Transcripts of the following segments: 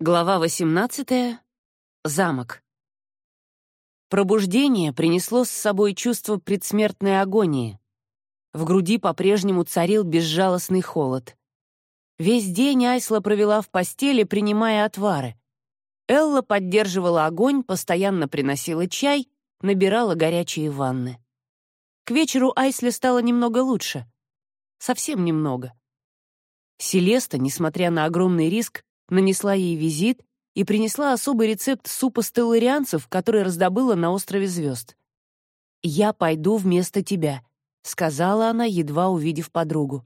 Глава 18. Замок. Пробуждение принесло с собой чувство предсмертной агонии. В груди по-прежнему царил безжалостный холод. Весь день Айсла провела в постели, принимая отвары. Элла поддерживала огонь, постоянно приносила чай, набирала горячие ванны. К вечеру Айсле стало немного лучше. Совсем немного. Селеста, несмотря на огромный риск, нанесла ей визит и принесла особый рецепт супа стелларианцев, который раздобыла на острове звезд. «Я пойду вместо тебя», — сказала она, едва увидев подругу.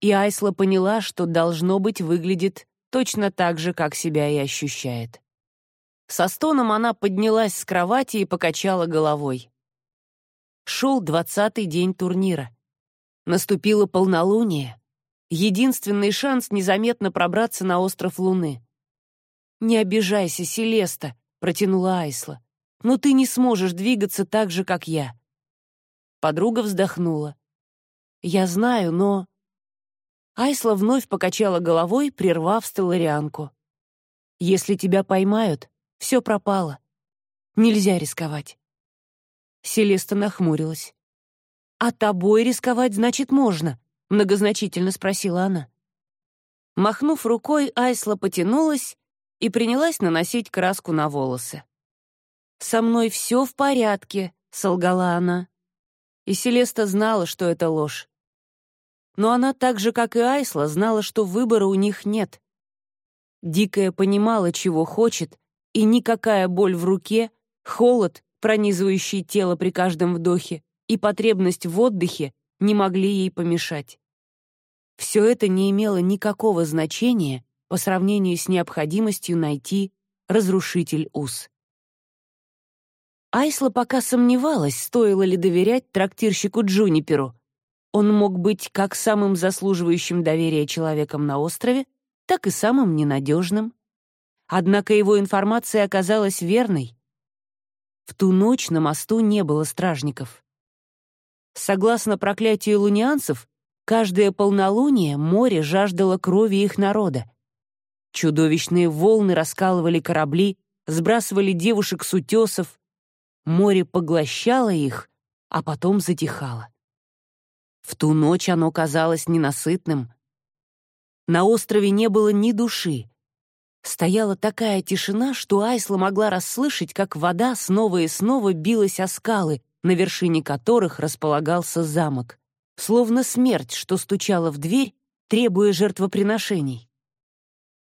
И Айсла поняла, что, должно быть, выглядит точно так же, как себя и ощущает. Со стоном она поднялась с кровати и покачала головой. Шел двадцатый день турнира. Наступило полнолуние, единственный шанс незаметно пробраться на остров Луны. «Не обижайся, Селеста», — протянула Айсла. «Но ты не сможешь двигаться так же, как я». Подруга вздохнула. «Я знаю, но...» Айсла вновь покачала головой, прервав стелларианку. «Если тебя поймают, все пропало. Нельзя рисковать». Селеста нахмурилась. «А тобой рисковать, значит, можно», — многозначительно спросила она. Махнув рукой, Айсла потянулась и принялась наносить краску на волосы. «Со мной все в порядке», — солгала она. И Селеста знала, что это ложь. Но она так же, как и Айсла, знала, что выбора у них нет. Дикая понимала, чего хочет, и никакая боль в руке, холод, пронизывающий тело при каждом вдохе, и потребность в отдыхе не могли ей помешать. Все это не имело никакого значения по сравнению с необходимостью найти разрушитель уз. Айсла пока сомневалась, стоило ли доверять трактирщику Джуниперу. Он мог быть как самым заслуживающим доверия человеком на острове, так и самым ненадежным. Однако его информация оказалась верной. В ту ночь на мосту не было стражников. Согласно проклятию лунианцев, каждое полнолуние море жаждало крови их народа. Чудовищные волны раскалывали корабли, сбрасывали девушек с утесов. Море поглощало их, а потом затихало. В ту ночь оно казалось ненасытным. На острове не было ни души. Стояла такая тишина, что Айсла могла расслышать, как вода снова и снова билась о скалы, на вершине которых располагался замок, словно смерть, что стучала в дверь, требуя жертвоприношений.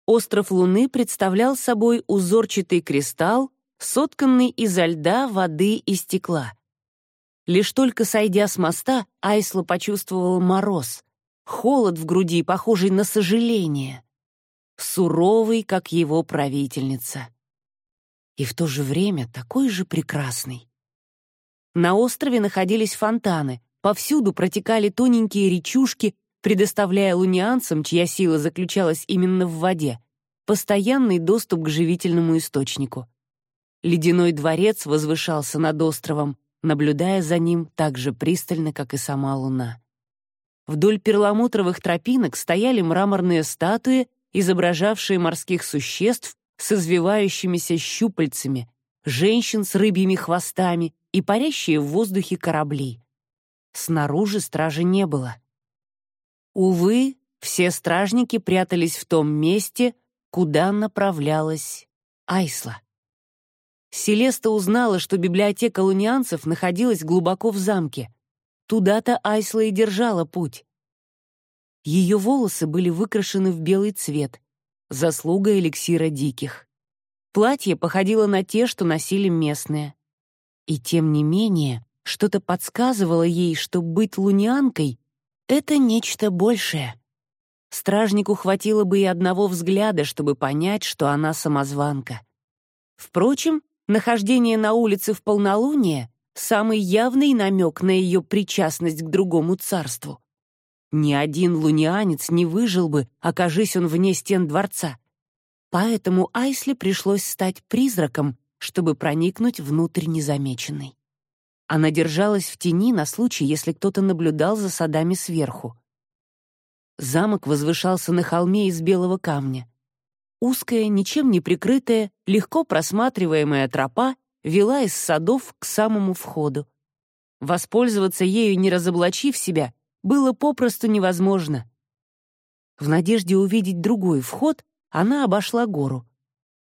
Остров Луны представлял собой узорчатый кристалл, сотканный изо льда, воды и стекла. Лишь только сойдя с моста, Айсла почувствовала мороз, холод в груди, похожий на сожаление, суровый, как его правительница. И в то же время такой же прекрасный. На острове находились фонтаны, повсюду протекали тоненькие речушки, предоставляя лунианцам, чья сила заключалась именно в воде, постоянный доступ к живительному источнику. Ледяной дворец возвышался над островом, наблюдая за ним так же пристально, как и сама луна. Вдоль перламутровых тропинок стояли мраморные статуи, изображавшие морских существ с извивающимися щупальцами, женщин с рыбьими хвостами и парящие в воздухе корабли. Снаружи стражи не было. Увы, все стражники прятались в том месте, куда направлялась Айсла. Селеста узнала, что библиотека лунианцев находилась глубоко в замке. Туда-то Айсла и держала путь. Ее волосы были выкрашены в белый цвет, заслуга эликсира диких. Платье походило на те, что носили местные. И тем не менее, что-то подсказывало ей, что быть лунианкой — это нечто большее. Стражнику хватило бы и одного взгляда, чтобы понять, что она самозванка. Впрочем, нахождение на улице в полнолуние — самый явный намек на ее причастность к другому царству. Ни один лунианец не выжил бы, окажись он вне стен дворца. Поэтому Айсли пришлось стать призраком, чтобы проникнуть внутрь незамеченной. Она держалась в тени на случай, если кто-то наблюдал за садами сверху. Замок возвышался на холме из белого камня. Узкая, ничем не прикрытая, легко просматриваемая тропа вела из садов к самому входу. Воспользоваться ею, не разоблачив себя, было попросту невозможно. В надежде увидеть другой вход, она обошла гору.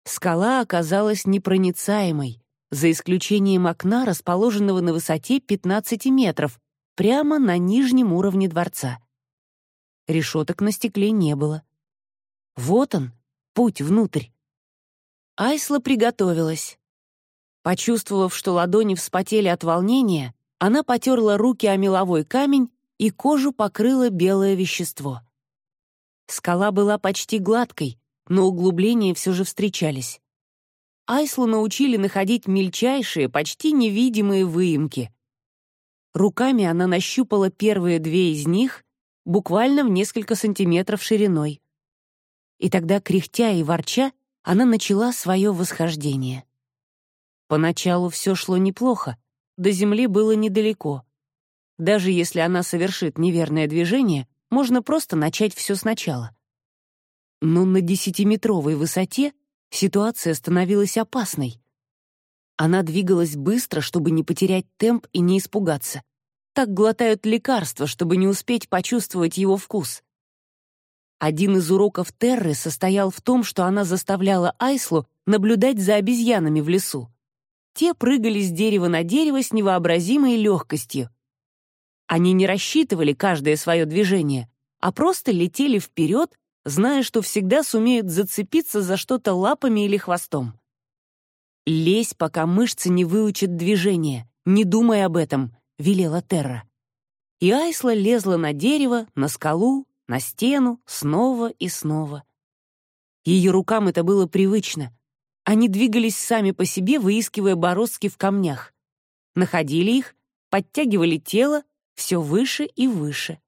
Скала оказалась непроницаемой, за исключением окна, расположенного на высоте 15 метров, прямо на нижнем уровне дворца. Решеток на стекле не было. Вот он, путь внутрь. Айсла приготовилась. Почувствовав, что ладони вспотели от волнения, она потерла руки о меловой камень, и кожу покрыло белое вещество. Скала была почти гладкой, но углубления все же встречались. Айслу научили находить мельчайшие, почти невидимые выемки. Руками она нащупала первые две из них, буквально в несколько сантиметров шириной. И тогда, кряхтя и ворча, она начала свое восхождение. Поначалу все шло неплохо, до земли было недалеко. Даже если она совершит неверное движение, можно просто начать все сначала. Но на десятиметровой высоте ситуация становилась опасной. Она двигалась быстро, чтобы не потерять темп и не испугаться. Так глотают лекарства, чтобы не успеть почувствовать его вкус. Один из уроков Терры состоял в том, что она заставляла Айслу наблюдать за обезьянами в лесу. Те прыгали с дерева на дерево с невообразимой легкостью. Они не рассчитывали каждое свое движение, а просто летели вперед, зная, что всегда сумеют зацепиться за что-то лапами или хвостом. «Лезь, пока мышцы не выучат движение, не думай об этом», — велела Терра. И Айсла лезла на дерево, на скалу, на стену снова и снова. Ее рукам это было привычно. Они двигались сами по себе, выискивая бороздки в камнях. Находили их, подтягивали тело все выше и выше.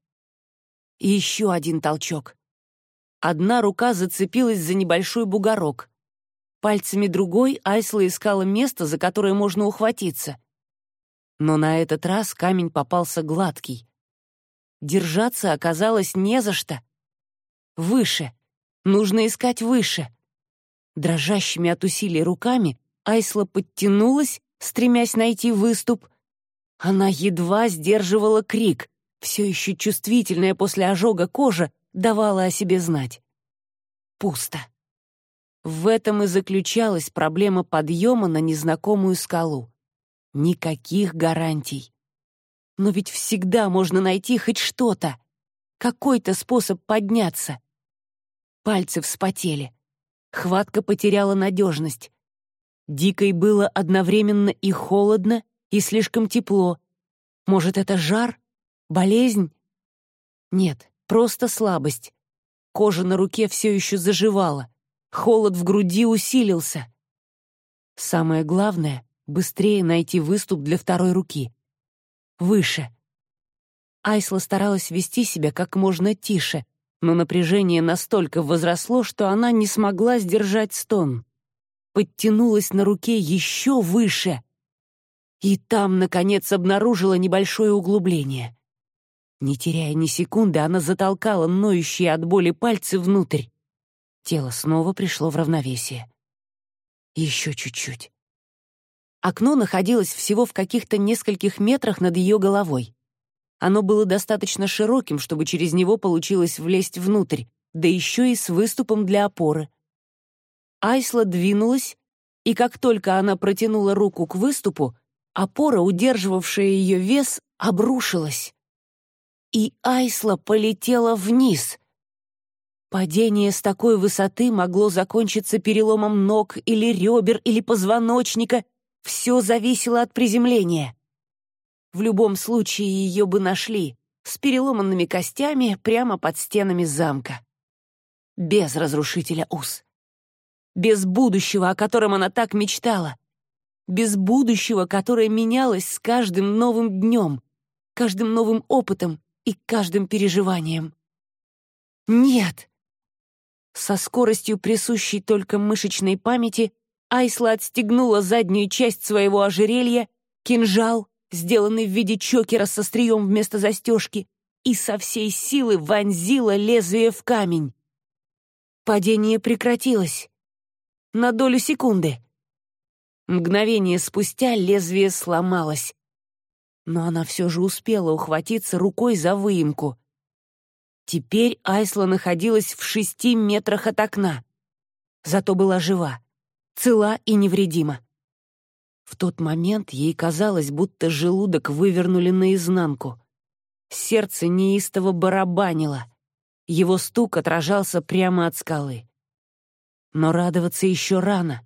И еще один толчок. Одна рука зацепилась за небольшой бугорок. Пальцами другой Айсла искала место, за которое можно ухватиться. Но на этот раз камень попался гладкий, Держаться оказалось не за что. Выше. Нужно искать выше. Дрожащими от усилий руками Айсла подтянулась, стремясь найти выступ. Она едва сдерживала крик. Все еще чувствительная после ожога кожа давала о себе знать. Пусто. В этом и заключалась проблема подъема на незнакомую скалу. Никаких гарантий. Но ведь всегда можно найти хоть что-то. Какой-то способ подняться. Пальцы вспотели. Хватка потеряла надежность. Дикой было одновременно и холодно, и слишком тепло. Может, это жар? Болезнь? Нет, просто слабость. Кожа на руке все еще заживала. Холод в груди усилился. Самое главное — быстрее найти выступ для второй руки выше. Айсла старалась вести себя как можно тише, но напряжение настолько возросло, что она не смогла сдержать стон. Подтянулась на руке еще выше. И там, наконец, обнаружила небольшое углубление. Не теряя ни секунды, она затолкала ноющие от боли пальцы внутрь. Тело снова пришло в равновесие. Еще чуть-чуть. Окно находилось всего в каких-то нескольких метрах над ее головой. Оно было достаточно широким, чтобы через него получилось влезть внутрь, да еще и с выступом для опоры. Айсла двинулась, и как только она протянула руку к выступу, опора, удерживавшая ее вес, обрушилась. И Айсла полетела вниз. Падение с такой высоты могло закончиться переломом ног или ребер или позвоночника — все зависело от приземления. В любом случае ее бы нашли, с переломанными костями прямо под стенами замка. Без разрушителя уз. Без будущего, о котором она так мечтала. Без будущего, которое менялось с каждым новым днем, каждым новым опытом и каждым переживанием. Нет! Со скоростью, присущей только мышечной памяти, Айсла отстегнула заднюю часть своего ожерелья, кинжал, сделанный в виде чокера со стрием вместо застежки, и со всей силы вонзила лезвие в камень. Падение прекратилось. На долю секунды. Мгновение спустя лезвие сломалось. Но она все же успела ухватиться рукой за выемку. Теперь Айсла находилась в шести метрах от окна. Зато была жива, цела и невредима. В тот момент ей казалось, будто желудок вывернули наизнанку. Сердце неистово барабанило. Его стук отражался прямо от скалы. Но радоваться еще рано.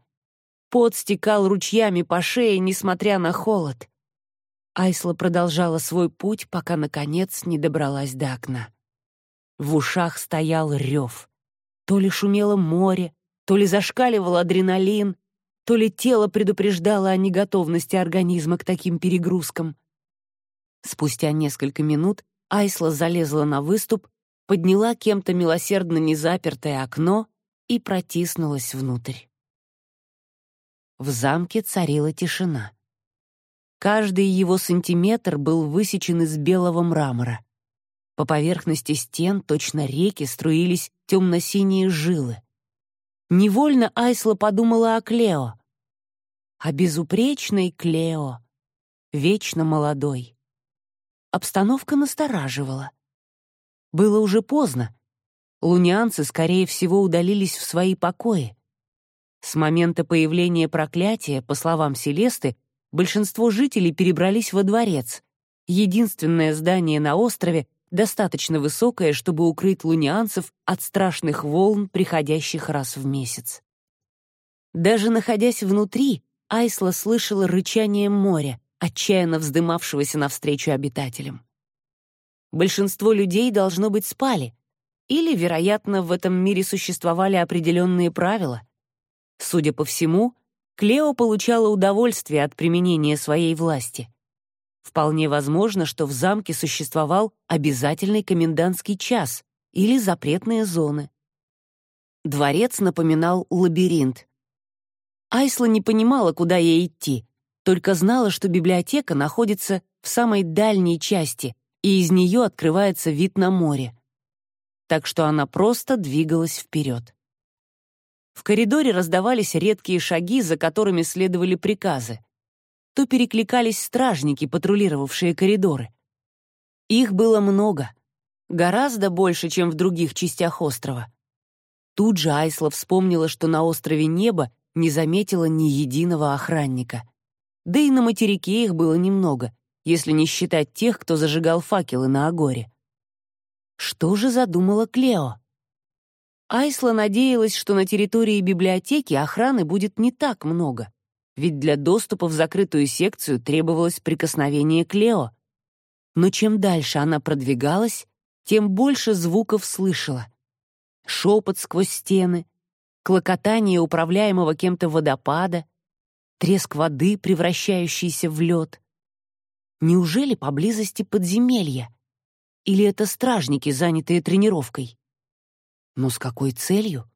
Пот стекал ручьями по шее, несмотря на холод. Айсла продолжала свой путь, пока, наконец, не добралась до окна. В ушах стоял рев. То ли шумело море, то ли зашкаливал адреналин, то ли тело предупреждало о неготовности организма к таким перегрузкам. Спустя несколько минут Айсла залезла на выступ, подняла кем-то милосердно незапертое окно и протиснулась внутрь. В замке царила тишина. Каждый его сантиметр был высечен из белого мрамора. По поверхности стен, точно реки, струились темно-синие жилы. Невольно Айсла подумала о Клео. О безупречной Клео, вечно молодой. Обстановка настораживала. Было уже поздно. Лунианцы, скорее всего, удалились в свои покои. С момента появления проклятия, по словам Селесты, большинство жителей перебрались во дворец, единственное здание на острове, достаточно высокое, чтобы укрыть лунианцев от страшных волн, приходящих раз в месяц. Даже находясь внутри, Айсла слышала рычание моря, отчаянно вздымавшегося навстречу обитателям. Большинство людей, должно быть, спали, или, вероятно, в этом мире существовали определенные правила. Судя по всему, Клео получала удовольствие от применения своей власти. Вполне возможно, что в замке существовал обязательный комендантский час или запретные зоны. Дворец напоминал лабиринт. Айсла не понимала, куда ей идти, только знала, что библиотека находится в самой дальней части, и из нее открывается вид на море. Так что она просто двигалась вперед. В коридоре раздавались редкие шаги, за которыми следовали приказы. То перекликались стражники, патрулировавшие коридоры. Их было много, гораздо больше, чем в других частях острова. Тут же Айсла вспомнила, что на острове Небо не заметила ни единого охранника. Да и на материке их было немного, если не считать тех, кто зажигал факелы на Агоре. Что же задумала Клео? Айсла надеялась, что на территории библиотеки охраны будет не так много, ведь для доступа в закрытую секцию требовалось прикосновение к Лео. Но чем дальше она продвигалась, тем больше звуков слышала. Шепот сквозь стены, клокотание управляемого кем-то водопада, треск воды, превращающейся в лед. Неужели поблизости подземелья? Или это стражники, занятые тренировкой? Но с какой целью?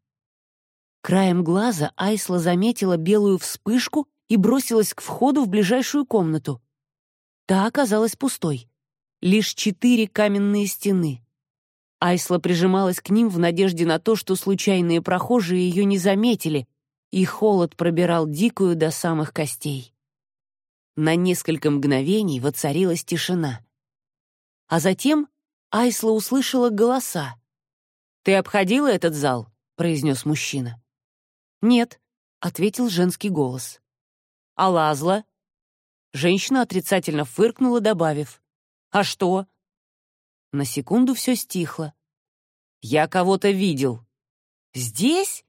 Краем глаза Айсла заметила белую вспышку и бросилась к входу в ближайшую комнату. Та оказалась пустой. Лишь четыре каменные стены. Айсла прижималась к ним в надежде на то, что случайные прохожие ее не заметили, и холод пробирал дикую до самых костей. На несколько мгновений воцарилась тишина. А затем Айсла услышала голоса. «Ты обходила этот зал?» — произнес мужчина. «Нет», — ответил женский голос. «А Лазла?» Женщина отрицательно фыркнула, добавив. «А что?» На секунду все стихло. «Я кого-то видел». «Здесь?»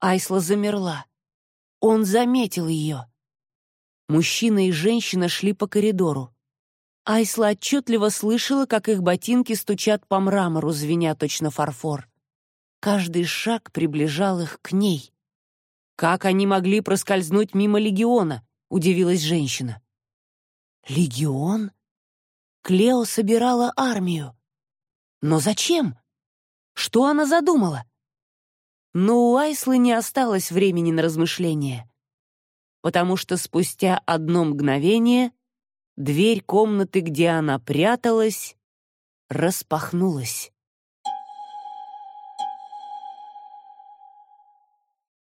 Айсла замерла. Он заметил ее. Мужчина и женщина шли по коридору. Айсла отчетливо слышала, как их ботинки стучат по мрамору, звеня точно фарфор. Каждый шаг приближал их к ней. «Как они могли проскользнуть мимо легиона?» — удивилась женщина. «Легион?» Клео собирала армию. Но зачем? Что она задумала? Но у Айслы не осталось времени на размышления, потому что спустя одно мгновение Дверь комнаты, где она пряталась, распахнулась.